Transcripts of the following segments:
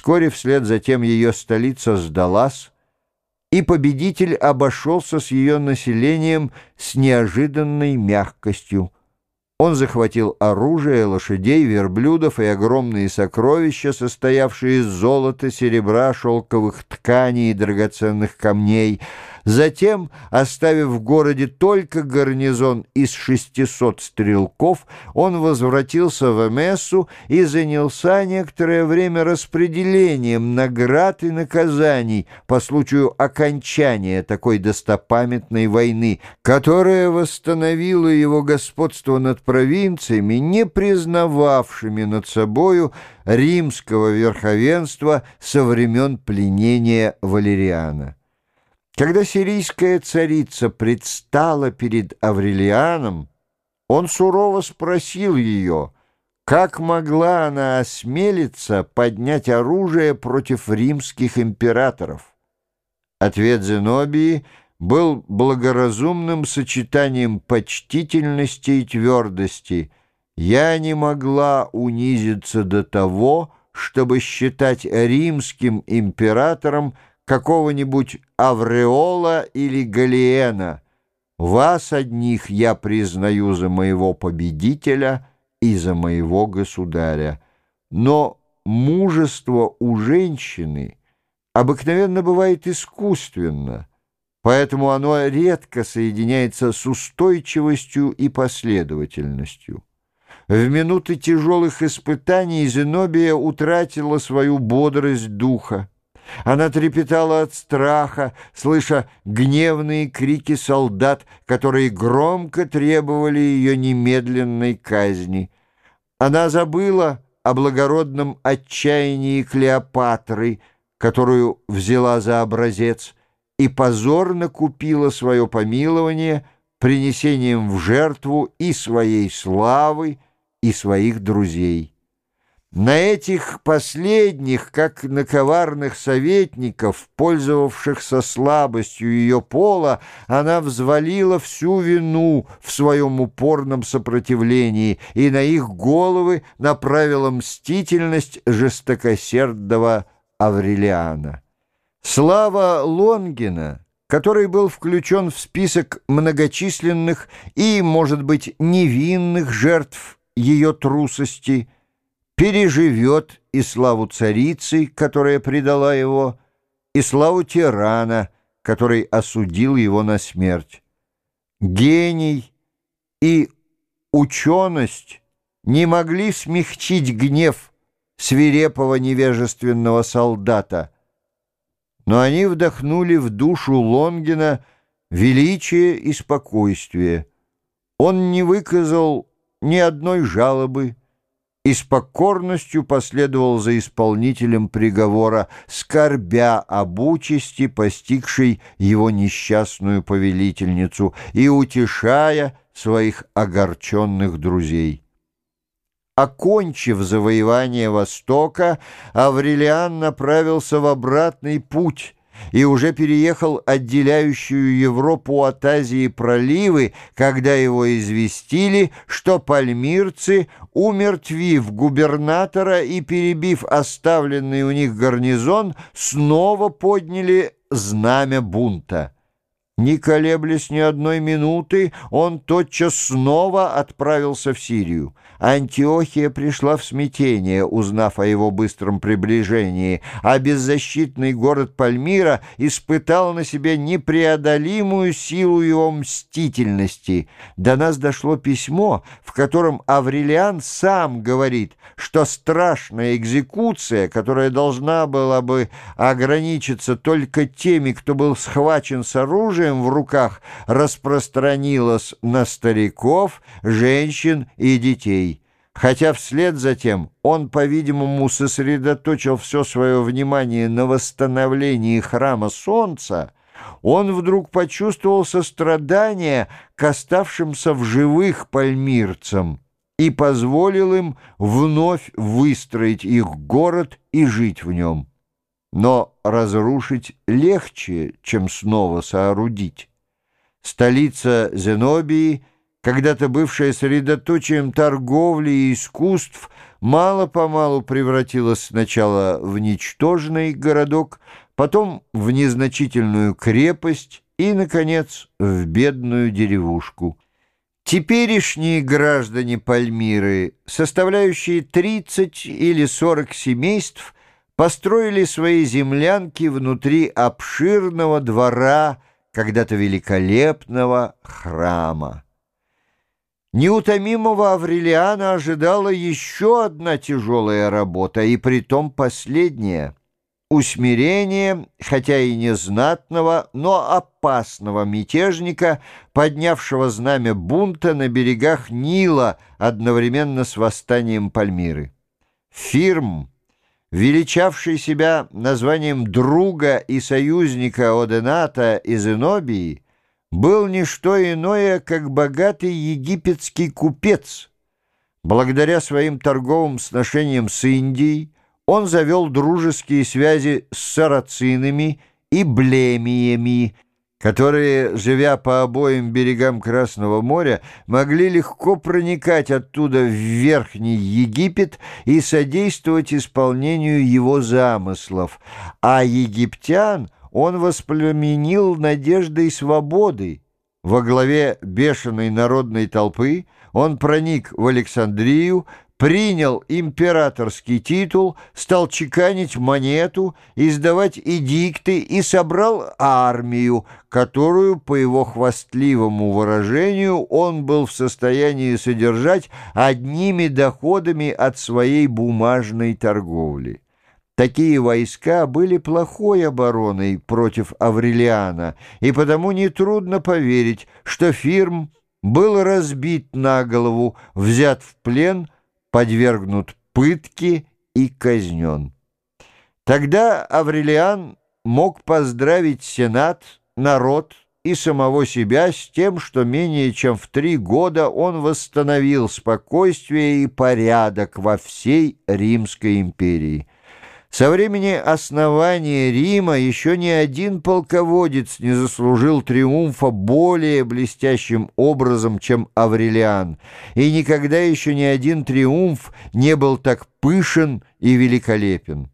Вскоре вслед за тем ее столица сдалась, и победитель обошелся с ее населением с неожиданной мягкостью. Он захватил оружие, лошадей, верблюдов и огромные сокровища, состоявшие из золота, серебра, шелковых тканей и драгоценных камней — Затем, оставив в городе только гарнизон из 600 стрелков, он возвратился в Эмессу и занялся некоторое время распределением наград и наказаний по случаю окончания такой достопамятной войны, которая восстановила его господство над провинциями, не признававшими над собою римского верховенства со времен пленения Валериана. Когда сирийская царица предстала перед Аврелианом, он сурово спросил ее, как могла она осмелиться поднять оружие против римских императоров. Ответ Зенобии был благоразумным сочетанием почтительности и твердости. «Я не могла унизиться до того, чтобы считать римским императором какого-нибудь Авреола или Галиена. Вас одних я признаю за моего победителя и за моего государя. Но мужество у женщины обыкновенно бывает искусственно, поэтому оно редко соединяется с устойчивостью и последовательностью. В минуты тяжелых испытаний Зенобия утратила свою бодрость духа. Она трепетала от страха, слыша гневные крики солдат, которые громко требовали ее немедленной казни. Она забыла о благородном отчаянии Клеопатры, которую взяла за образец, и позорно купила свое помилование принесением в жертву и своей славы, и своих друзей. На этих последних, как на коварных советников, пользовавшихся слабостью ее пола, она взвалила всю вину в своем упорном сопротивлении и на их головы направила мстительность жестокосердного Аврелиана. Слава Лонгина, который был включен в список многочисленных и, может быть, невинных жертв ее трусости – переживет и славу царицы, которая предала его, и славу тирана, который осудил его на смерть. Гений и ученость не могли смягчить гнев свирепого невежественного солдата, но они вдохнули в душу Лонгина величие и спокойствие. Он не выказал ни одной жалобы, и с покорностью последовал за исполнителем приговора, скорбя об участи, постигшей его несчастную повелительницу, и утешая своих огорченных друзей. Окончив завоевание Востока, Аврелиан направился в обратный путь, и уже переехал отделяющую Европу от Азии проливы, когда его известили, что пальмирцы, умертвив губернатора и перебив оставленный у них гарнизон, снова подняли знамя бунта. Не колеблясь ни одной минуты, он тотчас снова отправился в Сирию. Антиохия пришла в смятение, узнав о его быстром приближении, а беззащитный город Пальмира испытал на себе непреодолимую силу его мстительности. До нас дошло письмо, в котором Аврелиан сам говорит, что страшная экзекуция, которая должна была бы ограничиться только теми, кто был схвачен с оружием в руках, распространилась на стариков, женщин и детей хотя вслед за тем он, по-видимому, сосредоточил все свое внимание на восстановлении храма Солнца, он вдруг почувствовал сострадание к оставшимся в живых пальмирцам и позволил им вновь выстроить их город и жить в нем. Но разрушить легче, чем снова соорудить. Столица Зенобии — когда-то бывшая средоточием торговли и искусств, мало-помалу превратилась сначала в ничтожный городок, потом в незначительную крепость и, наконец, в бедную деревушку. Теперешние граждане Пальмиры, составляющие 30 или 40 семейств, построили свои землянки внутри обширного двора, когда-то великолепного храма. Неутомимого Аврелиана ожидала еще одна тяжелая работа, и притом последняя — усмирение, хотя и не знатного, но опасного мятежника, поднявшего знамя бунта на берегах Нила одновременно с восстанием Пальмиры. Фирм, величавший себя названием друга и союзника Одената из Энобии, был не что иное, как богатый египетский купец. Благодаря своим торговым сношениям с Индией он завел дружеские связи с сарацинами и блемиями, которые, живя по обоим берегам Красного моря, могли легко проникать оттуда в Верхний Египет и содействовать исполнению его замыслов, а египтян — он воспламенил надеждой свободы. Во главе бешеной народной толпы он проник в Александрию, принял императорский титул, стал чеканить монету, издавать эдикты и собрал армию, которую, по его хвастливому выражению, он был в состоянии содержать одними доходами от своей бумажной торговли. Такие войска были плохой обороной против Аврелиана, и потому нетрудно поверить, что Фирм был разбит на голову, взят в плен, подвергнут пытке и казнен. Тогда Аврелиан мог поздравить Сенат, народ и самого себя с тем, что менее чем в три года он восстановил спокойствие и порядок во всей Римской империи. Со времени основания Рима еще ни один полководец не заслужил триумфа более блестящим образом, чем Аврелиан, и никогда еще ни один триумф не был так пышен и великолепен.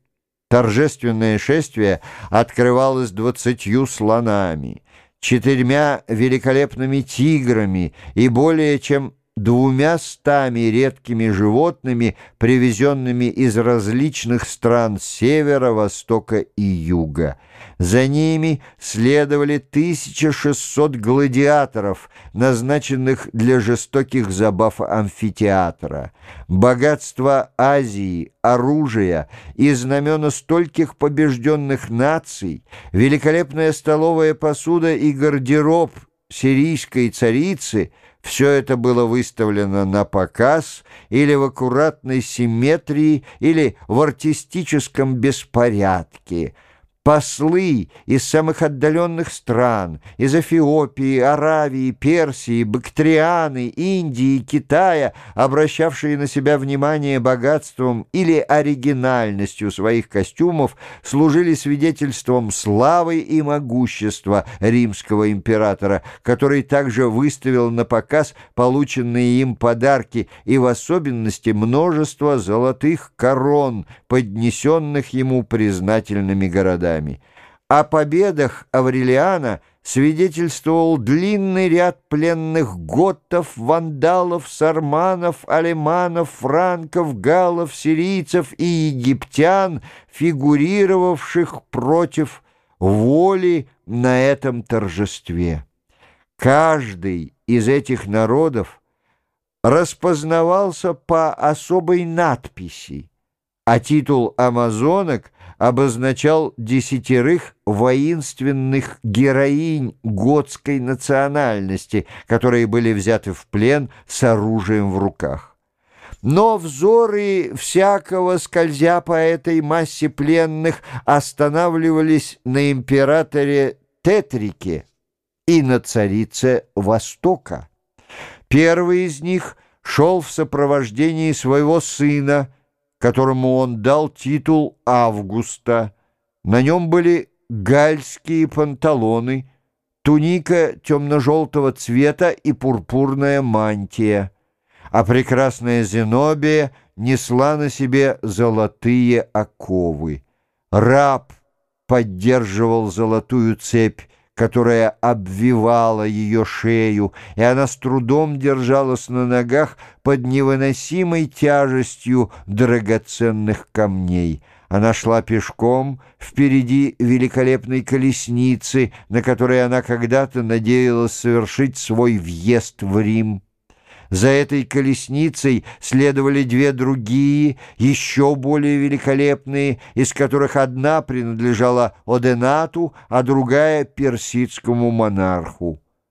Торжественное шествие открывалось двадцатью слонами, четырьмя великолепными тиграми и более чем двумя стами редкими животными, привезенными из различных стран севера, востока и юга. За ними следовали 1600 гладиаторов, назначенных для жестоких забав амфитеатра. Богатство Азии, оружия и знамена стольких побежденных наций, великолепная столовая посуда и гардероб сирийской царицы — все это было выставлено на показ или в аккуратной симметрии, или в артистическом беспорядке – Послы из самых отдаленных стран, из Эфиопии, Аравии, Персии, Бактрианы, Индии, Китая, обращавшие на себя внимание богатством или оригинальностью своих костюмов, служили свидетельством славы и могущества римского императора, который также выставил на показ полученные им подарки и в особенности множество золотых корон, поднесенных ему признательными городами войсками. О победах Аврелиана свидетельствовал длинный ряд пленных готов, вандалов, сарманов, алеманов, франков, галлов, сирийцев и египтян, фигурировавших против воли на этом торжестве. Каждый из этих народов распознавался по особой надписи, а титул «Амазонок» обозначал десятерых воинственных героинь готской национальности, которые были взяты в плен с оружием в руках. Но взоры всякого, скользя по этой массе пленных, останавливались на императоре Тетрике и на царице Востока. Первый из них шел в сопровождении своего сына, которому он дал титул Августа. На нем были гальские панталоны, туника темно-желтого цвета и пурпурная мантия, а прекрасная Зенобия несла на себе золотые оковы. Раб поддерживал золотую цепь, которая обвивала ее шею, и она с трудом держалась на ногах под невыносимой тяжестью драгоценных камней. Она шла пешком впереди великолепной колесницы, на которой она когда-то надеялась совершить свой въезд в Рим. За этой колесницей следовали две другие, еще более великолепные, из которых одна принадлежала Оденату, а другая — персидскому монарху.